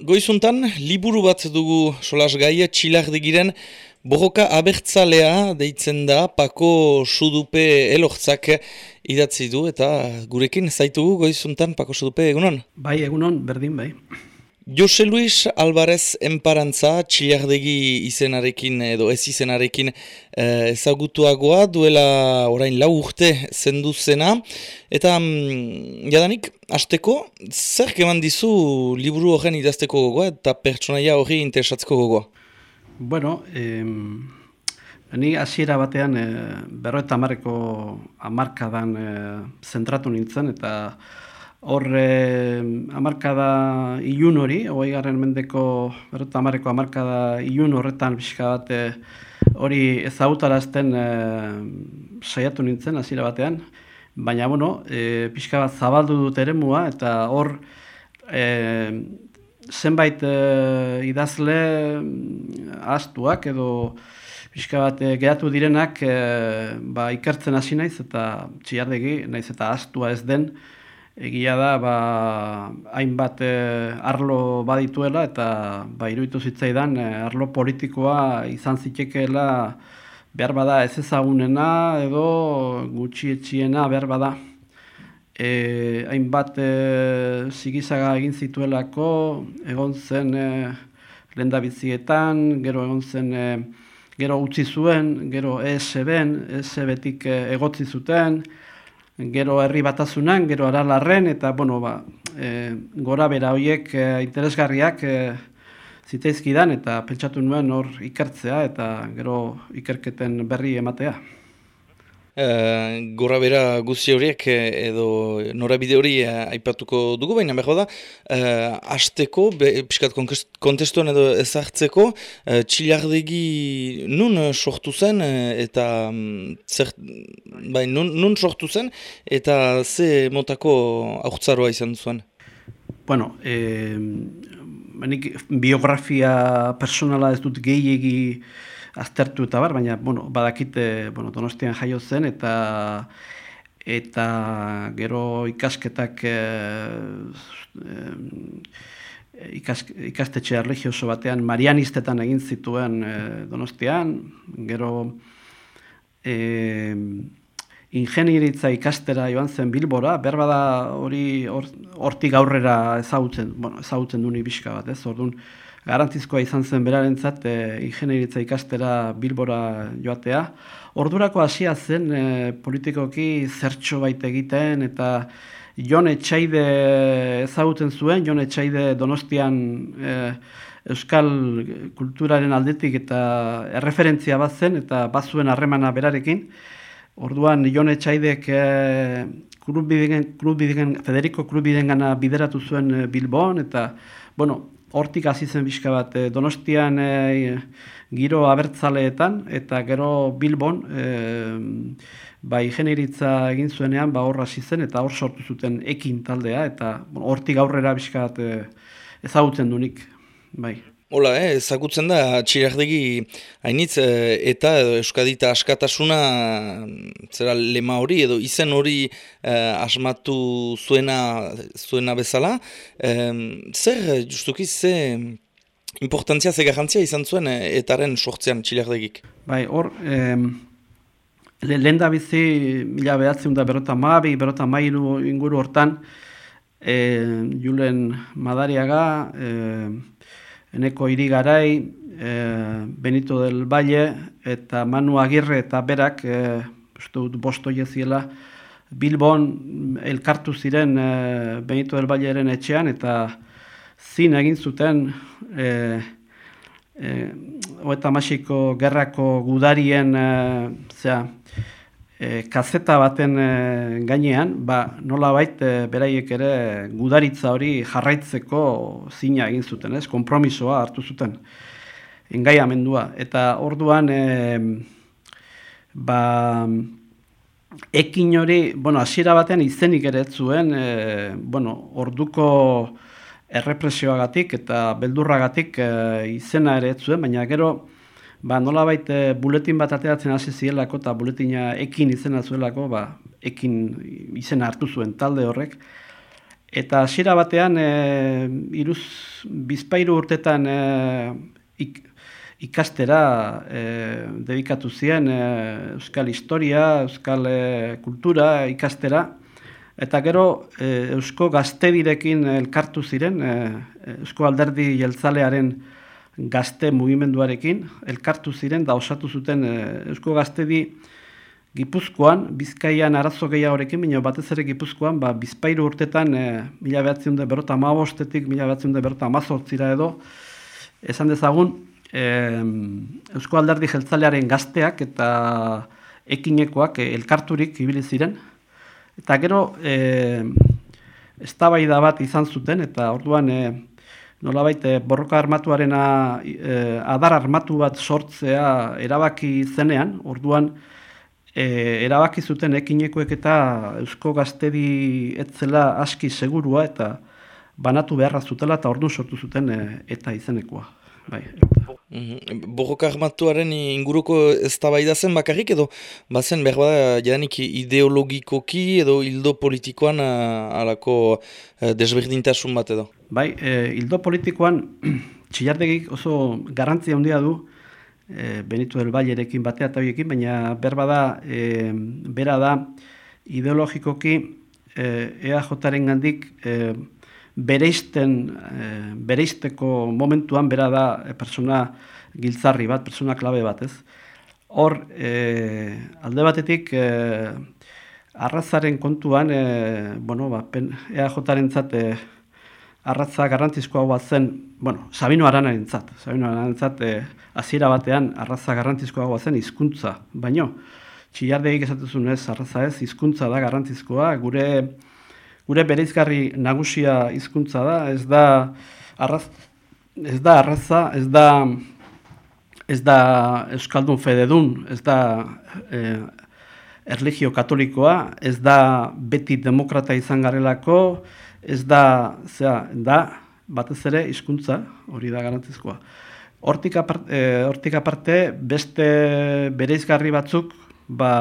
Goizuntan, liburu bat dugu solas gaia txilardigiren borroka abertzalea deitzen da Pako Sudupe elortzak idatzi du eta gurekin zaitugu goizuntan Pako Sudupe egunon? Bai, egunon, berdin, bai. Jose Luis Alvarez enparantza txilardegi izenarekin edo ez izenarekin eh, ezagutuagoa duela orain lau urte zendu zena. Eta mm, jadanik, azteko, zer keman dizu liburu horren idazteko gogoa eta pertsonaia hori interesatzeko gogoa? Bueno, eh, ni hasiera batean eh, berro eta amarreko amarkadan eh, zentratu nintzen eta Hor, eh, amarkada ilun hori, hogei garren mendeko, berrota amareko amarkada ilun horretan pixka bat eh, hori ezagutarazten eh, saiatu nintzen, hasiera batean. Baina, bueno, eh, pixka bat zabaldu dut ere mua, eta hor, eh, zenbait eh, idazle astuak edo pixka bat eh, geratu direnak eh, ba, ikertzen hasi naiz, eta txiardegi, naiz eta astua ez den, egia da ba, hainbat eh, arlo badituela eta ba, iruditu zitzaidan eh, arlo politikoa izan zitekeela behar bada ez ezagunena edo gutxietxiena behar bada. E, hainbat e, zigizaga egin zituelako, egon zen e, lendabizietan, gero egon zen e, gero utzi zuen, gero ESB-en, ESB-etik e, egotzi zuten, gero herri batazunan, gero aralarren, eta bueno, ba, e, gora bera horiek e, interesgarriak e, ziteizkidan, eta pentsatu nuen hor ikertzea, eta gero ikerketen berri ematea. Uh, gora bera guzti horiek edo norabide hori aipatuko dugu, baina behar da, uh, azteko, piskat kontestuan edo ezartzeko, uh, txilardegi nun sortu zen, eta um, zer, bai, nun, nun sortu zen, eta ze motako aurtzaroa izan zuen? Bueno, e, biografia personala ez dut gehiegi aztertu eta bar, baina bueno, badakite bueno, donostian jaio zen eta eta gero ikasketak e, e, ikas, ikastetxe arlegioso batean marianistetan egin zituen e, donostian, gero e, ingenieritza ikastera joan zen Bilbora, berbada hori hortik aurrera ezagutzen, bueno, ezagutzen duni bizka bat, ez, orduan, garantizkoa izan zen berarentzat e, ingenieritza ikastera Bilbora joatea. Ordurako hasia zen e, politikoki zertxo baita egiten eta Jon Etxaide ezagutzen zuen, Jon Etxaide Donostian e, euskal kulturaren aldetik eta erreferentzia bat zen eta bazuen harremana berarekin. Orduan Jon Etxaidek e, Federico Klubiden gana bideratu zuen Bilbon eta bueno, hortik hasi zen bizka bat e, Donostian e, giro abertzaleetan eta gero Bilbon e, bai generitza egin zuenean ba hor hasi zen eta hor sortu zuten ekin taldea eta hortik aurrera bizka bat e, ezagutzen dunik bai Hola, eh, ezagutzen da txirardegi hainitz eh, eta Euskadita askatasuna zera lema hori edo izen hori eh, asmatu zuena, zuena bezala. Eh, zer, justuki, ze importantzia, ze garantzia izan zuen eh, etaren sortzean txirardegik? Bai, hor, eh, lehen da bizi mila behatzen da berrota maabi, berrota mailu inguru hortan, eh, Julen Madariaga, eh, eneko irigarai, e, Benito del Valle eta Manu Agirre eta berak, e, bosto jeziela, Bilbon elkartu ziren e, Benito del Valleren etxean eta zin egin zuten e, e, oeta masiko gerrako gudarien e, zera, e, kazeta baten e, gainean, ba, nola bait, e, beraiek ere gudaritza hori jarraitzeko zina egin zuten, ez? kompromisoa hartu zuten, engai amendua. Eta orduan, e, ba, ekin hori, bueno, hasiera batean izenik ere zuen, e, bueno, orduko errepresioagatik eta beldurragatik e, izena ere zuen, baina gero, ba, nola baita eh, buletin bat ateatzen hasi zielako eta buletina ekin izena zuelako, ba, ekin izena hartu zuen talde horrek. Eta hasiera batean, e, iruz bizpairu urtetan e, ikastera e, dedikatu ziren e, euskal historia, euskal e, kultura ikastera, eta gero e, eusko gaztedirekin elkartu ziren, e, eusko alderdi jeltzalearen gazte mugimenduarekin, elkartu ziren da osatu zuten e, eusko gaztedi Gipuzkoan, Bizkaian arazo gehiagorekin, baina batez ere Gipuzkoan, ba, bizpairu urtetan, e, mila behatzen dut berota amabostetik, mila behatzen dut berota amazortzira edo, esan dezagun, e, Eusko Alderdi Jeltzalearen gazteak eta ekinekoak e, elkarturik ibili ziren. Eta gero, e, eztabaida bat izan zuten, eta orduan, e, nolabait, e, borroka armatuarena, e, adar armatu bat sortzea erabaki zenean, orduan, e, erabaki zuten ekinekoek eta eusko gaztedi etzela aski segurua eta banatu beharra zutela eta ordu sortu zuten e, eta izenekoa. Bai, mhm. Borroka armatuaren inguruko ez zen bakarrik edo bazen behar bada jadanik ideologikoki edo hildo politikoan alako desberdintasun bat edo? Bai, e, hildo politikoan txillardegik oso garantzia handia du e, Benito del batea eta horiekin, baina berba da, e, bera da, ideologikoki e, EAJ-aren gandik e, bereizten, e, bereizteko momentuan bera da e, persona giltzarri bat, persona klabe bat, ez? Hor, e, alde batetik, e, arrazaren kontuan, e, bueno, ba, EAJ-aren zate, arratza garrantzizkoa bat zen, bueno, Sabino Aranaren zat, Sabino Aranaren zat, e, aziera batean arraza garrantzizkoa zen hizkuntza, baino, txillardeik esatuzun ez, arraza ez, hizkuntza da garrantzizkoa, gure gure bereizgarri nagusia hizkuntza da, ez da arraz, ez da arraza, ez da ez da euskaldun fededun, ez da e, erligio katolikoa, ez da beti demokrata izan garelako, ez da, zera, da batez ere hizkuntza hori da garrantzizkoa. Hortik aparte, e, hortik aparte beste bereizgarri batzuk, ba,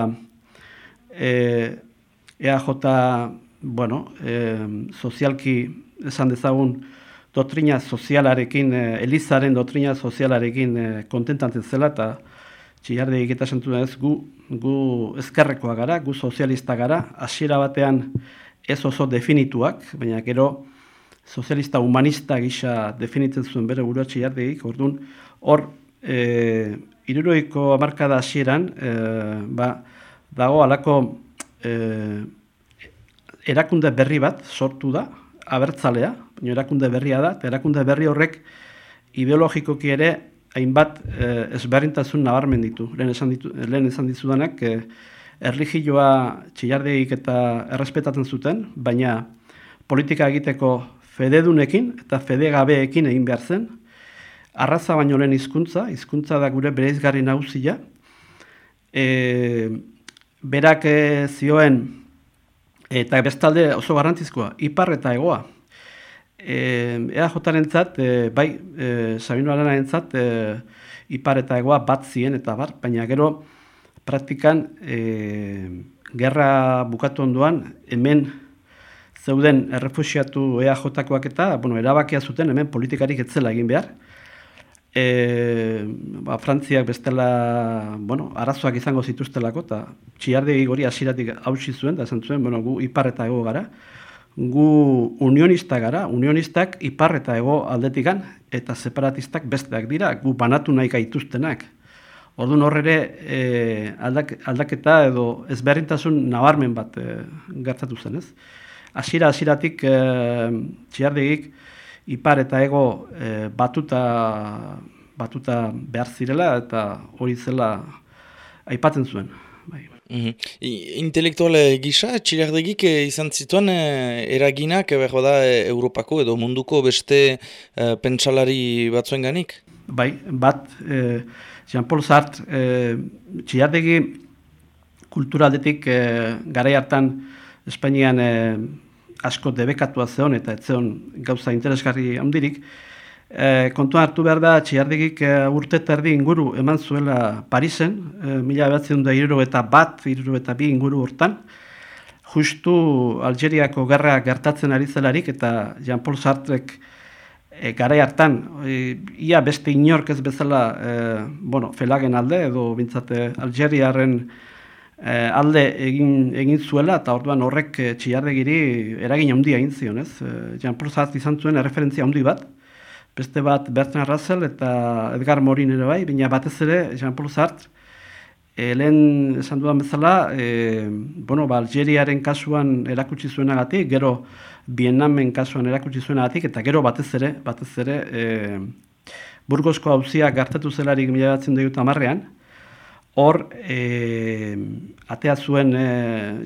e, EAJ, bueno, e, sozialki esan dezagun, doktrina sozialarekin, e, Elizaren doktrina sozialarekin e, kontentantzen zela, eta txillarde egita sentu ez, gu, gu ezkerrekoa gara, gu sozialista gara, hasiera batean ez oso definituak, baina gero, sozialista humanista gisa definitzen zuen bere buruatxe jardeik, orduan, hor, e, iruroiko amarkada hasieran, e, ba, dago alako e, erakunde berri bat sortu da, abertzalea, baina erakunde berria da, eta erakunde berri horrek ideologikoki ere hainbat e, ezberdintasun nabarmen ditu. Lehen esan, ditu, lehen esan dizudanak, e, erligioa txillardeik eta errespetatzen zuten, baina politika egiteko fededunekin eta fedegabeekin egin behar zen. Arraza baino lehen hizkuntza, hizkuntza da gure bereizgarri nauzia. E, berak e, zioen, eta bestalde oso garrantzizkoa, ipar eta egoa. E, ea jotaren zat, e, bai, e, Sabino Alanaren zat, e, ipar eta egoa bat zien eta bar, baina gero praktikan e, gerra bukatu onduan, hemen zeuden errefusiatu EAJ-koak eta, bueno, erabakia zuten hemen politikarik etzela egin behar. E, ba, Frantziak bestela, bueno, arazoak izango zituztelako, eta txiardegi gori hasiratik hausi zuen, da esan zuen, bueno, gu ipar eta ego gara, gu unionista gara, unionistak ipar eta ego aldetikan, eta separatistak besteak dira, gu banatu nahi gaituztenak. Orduan horre e, aldak, aldaketa edo ezberdintasun nabarmen bat e, gertatu zen, ez? hasiera hasieratik e, txiardegik ipar eta ego e, batuta batuta behar zirela eta hori zela aipatzen zuen. Bai. Mm -hmm. Intelektual gisa, txilardegik izan zituen eraginak behar da Europako edo munduko beste e, pentsalari batzuen ganik? Bai, bat, e, Jean-Paul Sartre, e, txilardegi kulturaldetik e, gara hartan Espainian eh, asko debekatua zeon eta ez zeon gauza interesgarri handirik, eh, kontuan hartu behar da, txiardegik eh, urte terdi inguru eman zuela Parisen, eh, mila behatzen da iruro eta bat, iruro eta bi inguru hortan, justu Algeriako gerra gertatzen ari zelarik eta Jean-Paul Sartrek e, garai hartan, e, ia beste inork ez bezala e, bueno, felagen alde edo bintzate Algeriaren e, alde egin, egin zuela eta orduan horrek e, txilardegiri eragin handia egin zion, ez? E, Jean-Paul Sartre izan zuen erreferentzia handi bat, beste bat Bertrand Russell eta Edgar Morin ere bai, baina batez ere Jean-Paul Sartre E, lehen esan dudan bezala, e, bueno, ba, Algeriaren kasuan erakutsi zuenagatik, gero Bienamen kasuan erakutsi zuenagatik, eta gero batez ere, batez ere, e, Burgosko hauzia gartatu zelarik mila batzen dut amarrean, hor, e, atea zuen e,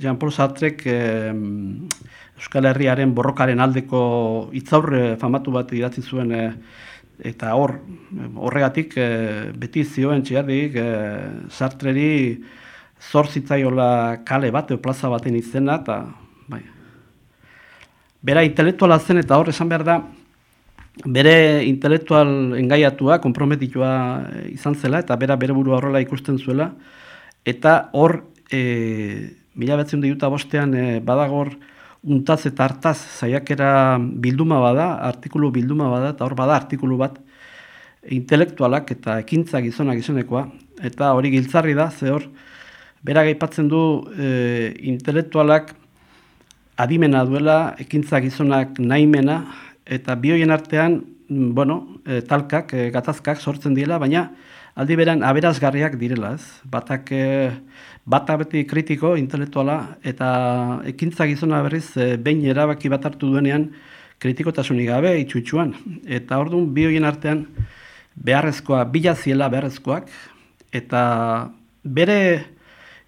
Jean-Paul Sartrek e, Euskal Herriaren borrokaren aldeko itzaurre famatu bat idatzi zuen e, eta hor horregatik e, beti zioen txiarrik e, sartreri zor zitzaiola kale bat edo plaza baten izena eta bai. bera intelektuala zen eta hor esan behar da bere intelektual engaiatua, komprometitua eh, izan zela eta bera bere burua horrela ikusten zuela. Eta hor e, mila betzen diuta bostean e, badagor untaz eta hartaz zaiakera bilduma bada, artikulu bilduma bada, eta hor bada artikulu bat intelektualak eta ekintza gizonak gizonekoa, eta hori giltzarri da, ze hor, bera gaipatzen du e, intelektualak adimena duela, ekintza gizonak nahimena, eta bioien artean, mm, bueno, e, talkak, e, gatazkak sortzen dira, baina aldi beran aberazgarriak direla, ez? Batak... E, bata beti kritiko, intelektuala, eta ekintza gizona berriz, e, behin erabaki bat hartu duenean, kritikotasunik gabe, itxuitxuan. Eta orduan, bi horien artean, beharrezkoa, bila ziela beharrezkoak, eta bere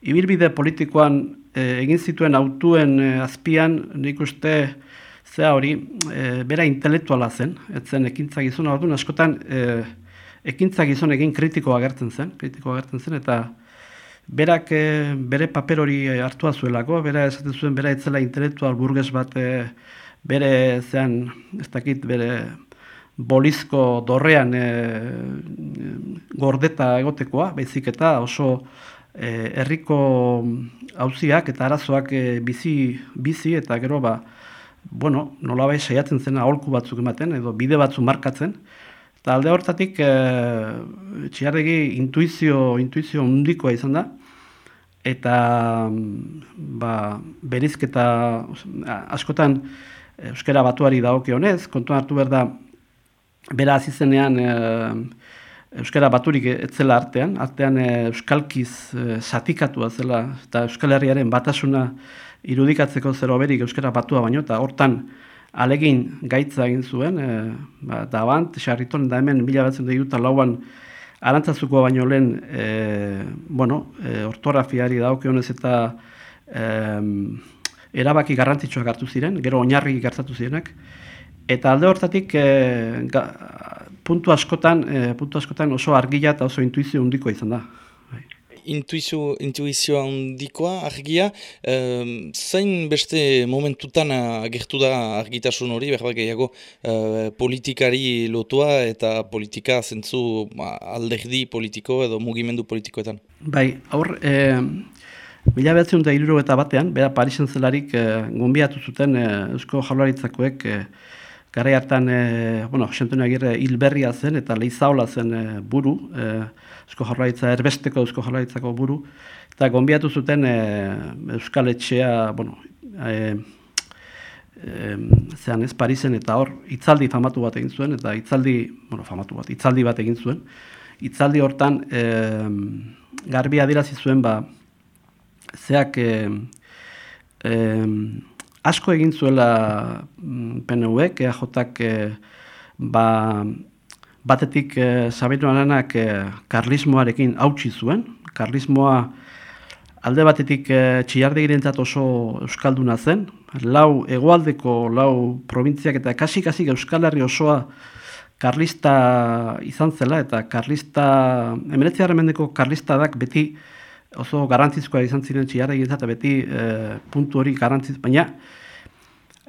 ibilbide politikoan e, egin zituen autuen e, azpian, nik uste, zea hori, e, bera intelektuala zen, etzen ekintza gizona, orduan, askotan, e, ekintza gizon egin kritikoa agertzen zen, kritikoa agertzen zen, eta berak e, bere paper hori hartua zuelako, bera esaten zuen bera etzela intelektual burges bat e, bere zean, ez dakit, bere bolizko dorrean e, gordeta egotekoa, baizik eta oso e, herriko hauziak eta arazoak bizi, bizi eta gero ba, bueno, nola bai saiatzen zen aholku batzuk ematen edo bide batzu markatzen, Eta alde hortatik e, txiarregi intuizio, intuizio undikoa izan da, eta ba, berizketa askotan euskara batuari daoke honez, kontuan hartu behar da, bera azizenean e, euskara baturik etzela artean, artean e, euskalkiz e, satikatua zela, eta euskal herriaren batasuna irudikatzeko zero berik euskara batua baino, eta hortan, alegin gaitza egin zuen, e, ba, da bant, xarriton, da hemen mila batzen dut lauan arantzazuko baino lehen, e, bueno, e, ortografiari dauke honez eta e, erabaki garrantzitsuak hartu ziren, gero oinarri gertatu zirenak, eta alde hortatik e, puntu askotan, e, puntu askotan oso argila eta oso intuizio hundiko izan da intuizio, intuizioa handikoa argia, um, zain beste momentutan agertu da argitasun hori, behar gehiago uh, politikari lotua eta politika zentzu ba, alderdi politiko edo mugimendu politikoetan? Bai, aur, e, mila behatzen iruro eta batean, bera Parisen zelarik e, zuten e, Eusko Jaularitzakoek e, Gara hartan, e, bueno, Xentone Agirre hilberria zen eta leizaola zen e, buru, e, Eusko Jarraitza, erbesteko Eusko Jarraitzako buru, eta gonbiatu zuten e, Euskal Etxea, bueno, e, e, zean ez, Parisen, eta hor, itzaldi famatu bat egin zuen, eta itzaldi, bueno, famatu bat, itzaldi bat egin zuen, itzaldi hortan, e, garbi adirazi zuen, ba, zeak, e, e, asko egin zuela mm, PNV-ek, EAJak e, ba, batetik e, Sabino Aranak e, karlismoarekin hautsi zuen. Karlismoa alde batetik e, txillardegirentzat oso euskalduna zen. Lau egoaldeko lau probintziak eta kasi-kasi euskal herri osoa karlista izan zela eta karlista, emeretziaren mendeko karlistadak beti oso garantzizkoa izan ziren txiarra eta beti e, puntu hori garantziz, baina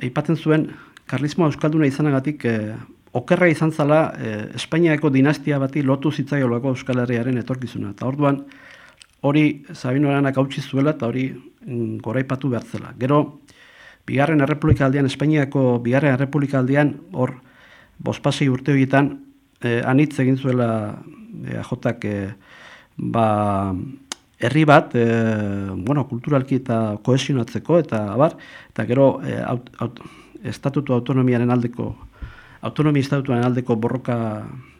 aipatzen zuen Karlismoa Euskalduna izanagatik e, okerra izan zala e, Espainiako dinastia bati lotu zitzaiolako Euskal Herriaren etorkizuna. Eta orduan hori Sabino Aranak hautsi zuela eta hori mm, goraipatu behar. Gero, bigarren errepublika aldean, Espainiako bigarren errepublika aldean, hor, bospasei urte horietan, eh, anitz egin zuela eh, ajotak eh, ba, herri bat, eh, bueno, kulturalki eta kohesionatzeko, eta abar, eta gero eh, aut, aut, estatutu autonomiaren aldeko, autonomia estatutuaren aldeko borroka,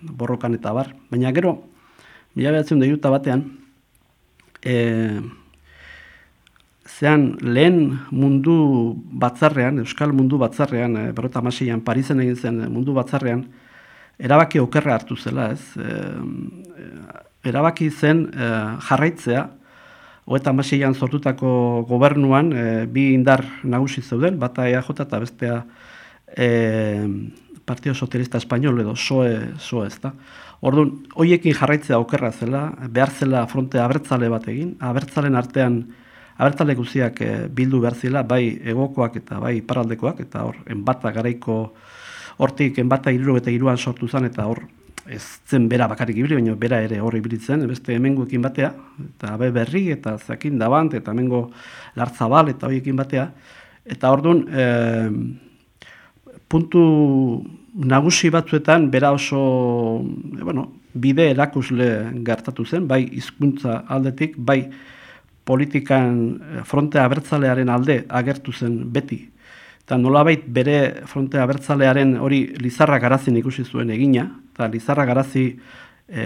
borrokan eta abar. Baina gero, mila behatzen da batean, eh, zean lehen mundu batzarrean, Euskal mundu batzarrean, e, berrota amaseian, Parisen egin zen mundu batzarrean, erabaki okerra hartu zela, ez? E, erabaki zen e, jarraitzea, Oeta amaseian sortutako gobernuan bi indar nagusi zeuden, bata EAJ eta bestea e, Partio Sozialista Espainol edo SOE, SOE ez. Orduan, hoiekin jarraitzea okerra zela, behar zela fronte abertzale bat egin, abertzalen artean abertzale guziak e, bildu behar zela, bai egokoak eta bai paraldekoak, eta hor, enbata garaiko hortik enbata iruro eta iruan sortu zen, eta hor, ez zen bera bakarik ibili, baina bera ere hor ibilitzen, beste hemengoekin batea, eta be berri, eta zakin dabant, eta hemengo lartzabal, eta horiekin batea, eta orduan, e, puntu nagusi batzuetan, bera oso, e, bueno, bide erakusle gertatu zen, bai hizkuntza aldetik, bai politikan eh, frontea abertzalearen alde agertu zen beti. Eta nolabait bere frontea abertzalearen hori Lizarra Garazin ikusi zuen egina, eta Lizarra Garazi e,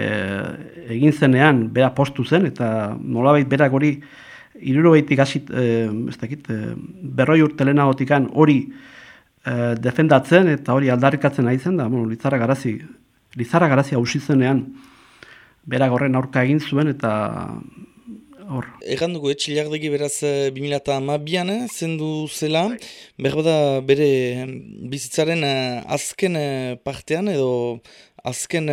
egin zenean bera postu zen, eta nolabait berak hori iruro behitik asit, e, ez dakit, e, berroi urtelena gotikan hori e, defendatzen eta hori aldarrikatzen ari zen da, bueno, Lizarra Garazi, Lizarra Garazi hausi zenean berak horren aurka egin zuen eta hor. Egan dugu, etxilardegi beraz 2008an eh, zendu zela, berbada bere bizitzaren eh, azken eh, partean edo azken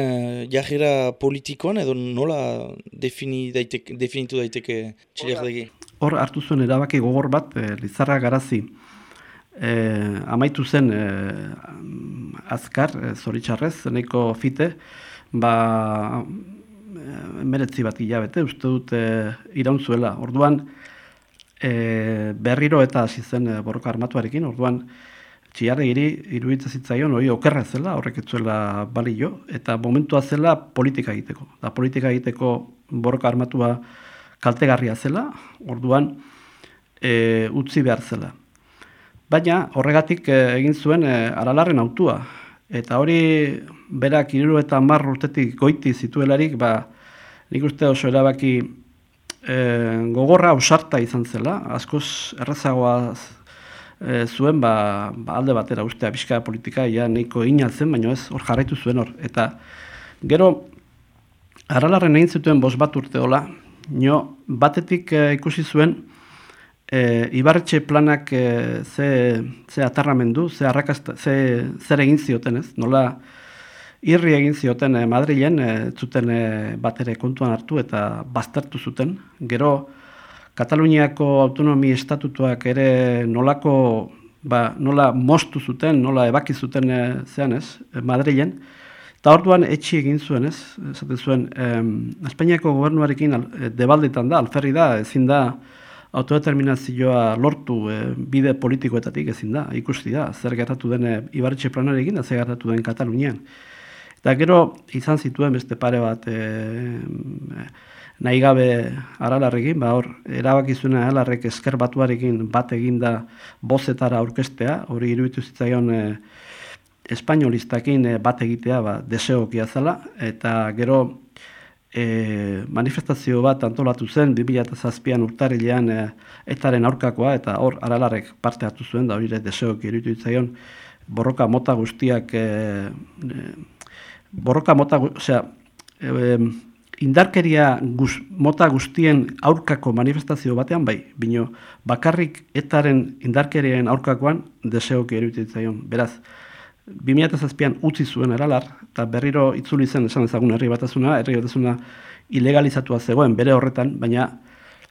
jarrera politikoan edo nola defini daiteke, definitu daiteke etxilardegi? Hor hartu zuen erabaki gogor bat, Lizarra Garazi, e, amaitu zen e, azkar, e, zoritxarrez, nahiko fite, ba, emeretzi bat hilabete, uste dut e, iraun zuela. Orduan, e, berriro eta hasi zen e, borroka armatuarekin, orduan, txiarre giri, iruditzen zitzaion, hori okerra zela, horrek etzuela balio, eta momentua zela politika egiteko. Da politika egiteko borroka armatua kaltegarria zela, orduan, e, utzi behar zela. Baina, horregatik egin zuen e, aralarren autua, eta hori berak iruru eta marr urtetik goiti zituelarik, ba, nik uste oso erabaki e, gogorra ausarta izan zela, askoz errazagoa e, zuen ba, ba alde batera ustea pixka politika, ja nahiko inaltzen, baina ez hor jarraitu zuen hor. Eta gero, aralarren egin zituen bos bat urte hola, nio, batetik e, ikusi zuen, e, ibarretxe planak e, ze, ze atarramendu, ze, arrakasta, ze, zer egin zioten ez, nola, irri egin zioten eh, Madrilen, eh, zuten eh, bat ere kontuan hartu eta baztertu zuten. Gero, Kataluniako autonomi estatutuak ere nolako, ba, nola mostu zuten, nola ebaki zuten zean ez, Madrilen. Eta orduan etxi egin zuen ez, esaten zuen, Espainiako gobernuarekin debalditan da, alferri da, ezin da, autodeterminazioa lortu bide politikoetatik ezin da, ikusti da, zer gertatu den e, Ibarretxe planarekin, zer gertatu den Katalunian. Eta gero izan zituen beste pare bat e, nahi gabe aralarrekin, ba hor, erabakizuna aralarrek esker batuarekin bat eginda bozetara aurkestea, hori iruditu zitzaion e, espainolistakin e, bat egitea ba, deseokia zela, eta gero e, manifestazio bat antolatu zen 2007an urtarilean e, etaren aurkakoa, eta hor aralarrek parte hartu zuen, da hori deseokia iruditu zitzaion. Borroka mota guztiak e, borroka mota, osea, e, indarkeria guz, mota guztien aurkako manifestazio batean bai, bino bakarrik etaren indarkeriaren aurkakoan deseoki eruditzen Beraz, 2007an utzi zuen eralar, eta berriro itzuli zen esan ezagun herri batasuna, herri batasuna ilegalizatua zegoen bere horretan, baina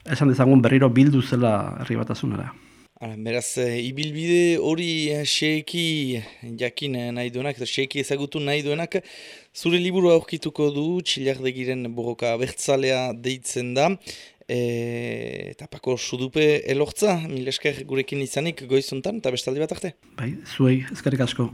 esan dezagun berriro bildu zela herri batasunara. Beraz, e, ibilbide hori e, xeeki jakin e, nahi duenak, xeeki ezagutu nahi duenak, zure liburu aurkituko du, txilardegiren borroka bertzalea deitzen da, e, eta pako sudupe elortza, mil esker gurekin izanik goizuntan, eta bestaldi bat arte. Bai, zuei, ezkerrik asko.